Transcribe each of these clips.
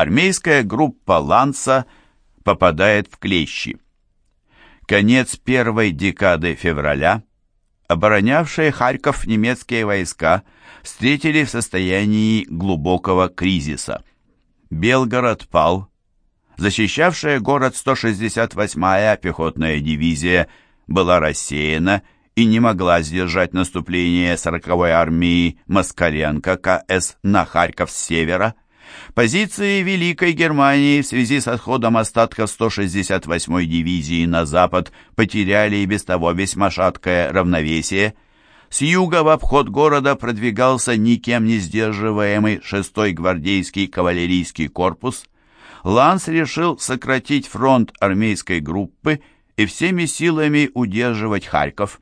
армейская группа «Ланца» попадает в клещи. Конец первой декады февраля оборонявшие Харьков немецкие войска встретили в состоянии глубокого кризиса. Белгород пал, защищавшая город 168-я пехотная дивизия была рассеяна и не могла сдержать наступление 40-й армии Москаленко КС на Харьков с севера. Позиции Великой Германии в связи с отходом остатков 168-й дивизии на запад потеряли и без того весьма шаткое равновесие. С юга в обход города продвигался никем не сдерживаемый 6-й гвардейский кавалерийский корпус. Ланс решил сократить фронт армейской группы и всеми силами удерживать Харьков.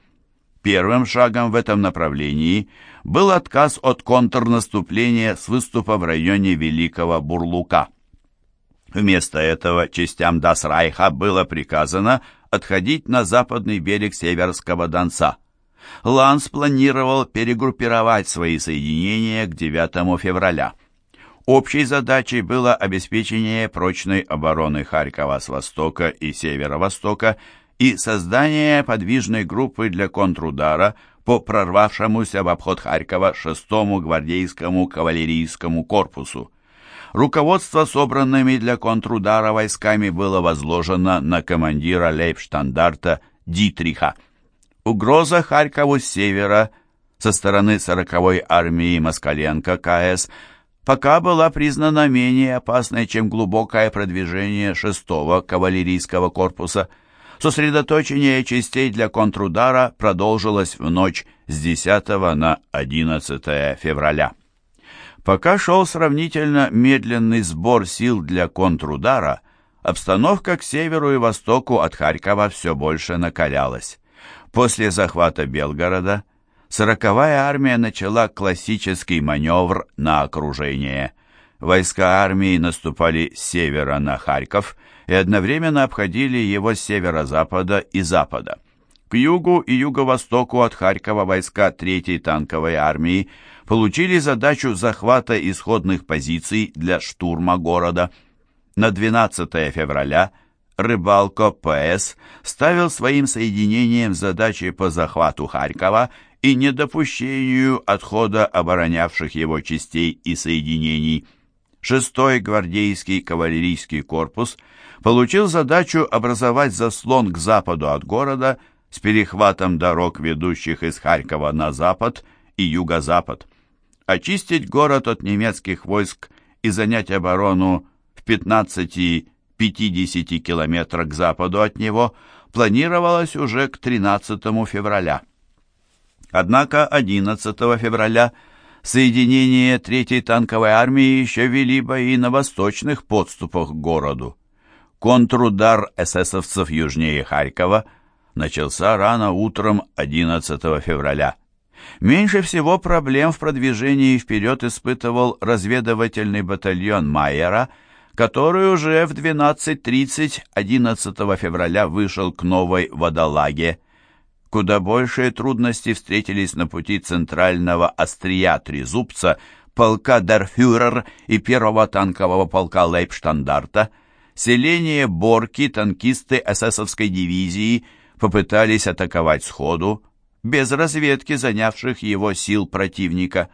Первым шагом в этом направлении был отказ от контрнаступления с выступа в районе Великого Бурлука. Вместо этого частям Дасрайха было приказано отходить на западный берег Северского Донца. Ланс планировал перегруппировать свои соединения к 9 февраля. Общей задачей было обеспечение прочной обороны Харькова с востока и северо-востока и создание подвижной группы для контрудара по прорвавшемуся в обход Харькова 6-му гвардейскому кавалерийскому корпусу. Руководство собранными для контрудара войсками было возложено на командира лейбштандарта Дитриха. Угроза Харькову с севера со стороны 40-й армии Москаленко КС пока была признана менее опасной, чем глубокое продвижение 6-го кавалерийского корпуса – Сосредоточение частей для контрудара продолжилось в ночь с 10 на 11 февраля. Пока шел сравнительно медленный сбор сил для контрудара, обстановка к северу и востоку от Харькова все больше накалялась. После захвата Белгорода 40-я армия начала классический маневр на окружение. Войска армии наступали с севера на Харьков и одновременно обходили его с северо-запада и запада. К югу и юго-востоку от Харькова войска 3-й танковой армии получили задачу захвата исходных позиций для штурма города. На 12 февраля Рыбалко ПС ставил своим соединением задачи по захвату Харькова и недопущению отхода оборонявших его частей и соединений. Шестой гвардейский кавалерийский корпус получил задачу образовать заслон к западу от города с перехватом дорог, ведущих из Харькова на запад и юго-запад, очистить город от немецких войск и занять оборону в 15-50 километрах к западу от него планировалось уже к 13 февраля. Однако 11 февраля – соединения Третьей танковой армии еще вели бои на восточных подступах к городу. Контрудар эсэсовцев южнее Харькова начался рано утром 11 февраля. Меньше всего проблем в продвижении вперед испытывал разведывательный батальон Майера, который уже в 12.30 11 февраля вышел к Новой Водолаге. Куда большие трудности встретились на пути центрального острия Трезубца, полка Дерфюрер и первого танкового полка Лейбштандарта. Селение Борки танкисты эсэсовской дивизии попытались атаковать сходу, без разведки занявших его сил противника.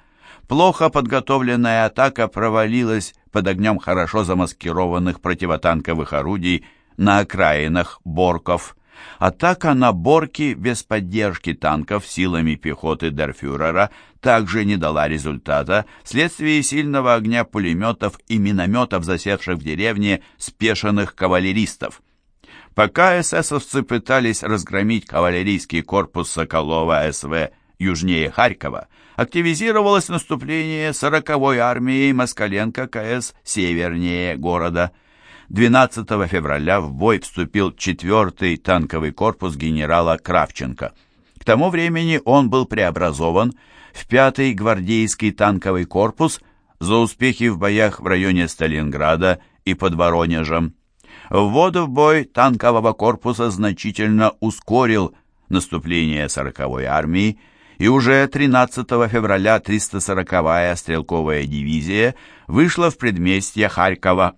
Плохо подготовленная атака провалилась под огнем хорошо замаскированных противотанковых орудий на окраинах Борков. Атака на Борки без поддержки танков силами пехоты Дерфюрера также не дала результата вследствие сильного огня пулеметов и минометов, засевших в деревне спешенных кавалеристов. Пока эсэсовцы пытались разгромить кавалерийский корпус Соколова СВ южнее Харькова, активизировалось наступление 40-й армии Москаленко КС севернее города – 12 февраля в бой вступил 4-й танковый корпус генерала Кравченко. К тому времени он был преобразован в 5-й гвардейский танковый корпус за успехи в боях в районе Сталинграда и под Воронежем. Ввод в бой танкового корпуса значительно ускорил наступление 40-й армии, и уже 13 февраля 340-я стрелковая дивизия вышла в предместье Харькова.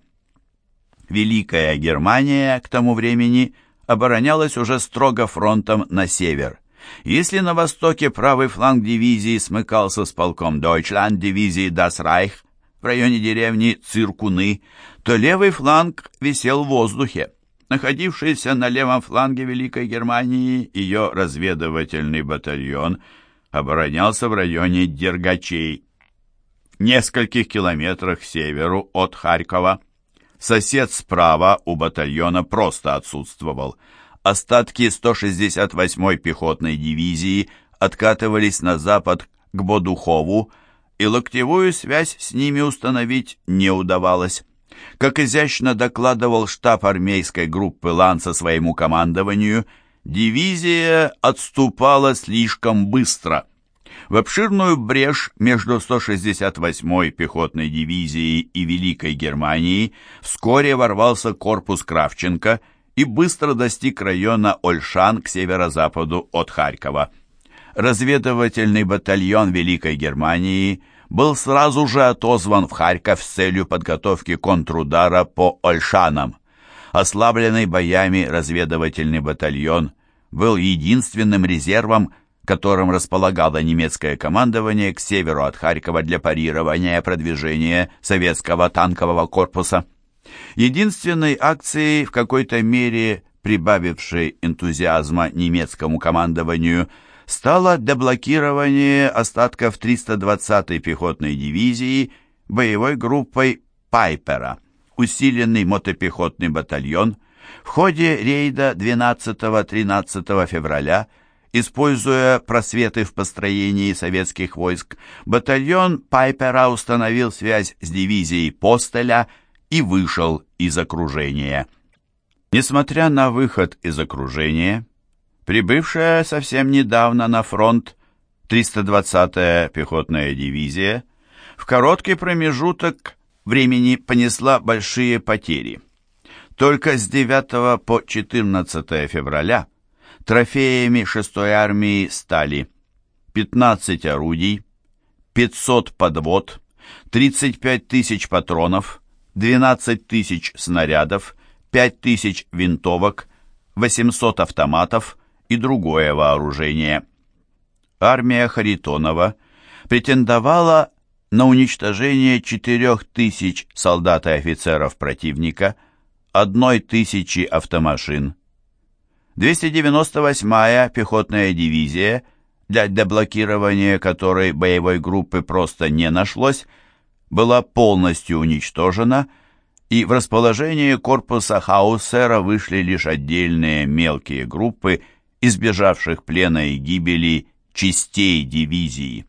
Великая Германия к тому времени оборонялась уже строго фронтом на север. Если на востоке правый фланг дивизии смыкался с полком Deutschland дивизии Das Reich в районе деревни Циркуны, то левый фланг висел в воздухе. Находившийся на левом фланге Великой Германии ее разведывательный батальон оборонялся в районе Дергачей, в нескольких километрах к северу от Харькова. Сосед справа у батальона просто отсутствовал. Остатки 168-й пехотной дивизии откатывались на запад к Бодухову, и локтевую связь с ними установить не удавалось. Как изящно докладывал штаб армейской группы Ланса своему командованию, дивизия отступала слишком быстро. В обширную брешь между 168-й пехотной дивизией и Великой Германией вскоре ворвался корпус Кравченко и быстро достиг района Ольшан к северо-западу от Харькова. Разведывательный батальон Великой Германии – был сразу же отозван в Харьков с целью подготовки контрудара по Ольшанам. Ослабленный боями разведывательный батальон был единственным резервом, которым располагало немецкое командование к северу от Харькова для парирования продвижения советского танкового корпуса. Единственной акцией, в какой-то мере прибавившей энтузиазма немецкому командованию – стало деблокирование остатков 320-й пехотной дивизии боевой группой «Пайпера», усиленный мотопехотный батальон, в ходе рейда 12-13 февраля, используя просветы в построении советских войск, батальон Пайпера установил связь с дивизией Постеля и вышел из окружения. Несмотря на выход из окружения, Прибывшая совсем недавно на фронт 320-я пехотная дивизия в короткий промежуток времени понесла большие потери. Только с 9 по 14 февраля трофеями 6-й армии стали 15 орудий, 500 подвод, 35 тысяч патронов, 12 тысяч снарядов, 5 тысяч винтовок, 800 автоматов, и другое вооружение. Армия Харитонова претендовала на уничтожение 4000 солдат и офицеров противника, одной тысячи автомашин. 298-я пехотная дивизия, для деблокирования которой боевой группы просто не нашлось, была полностью уничтожена, и в расположение корпуса Хаусера вышли лишь отдельные мелкие группы – избежавших плена и гибели частей дивизии.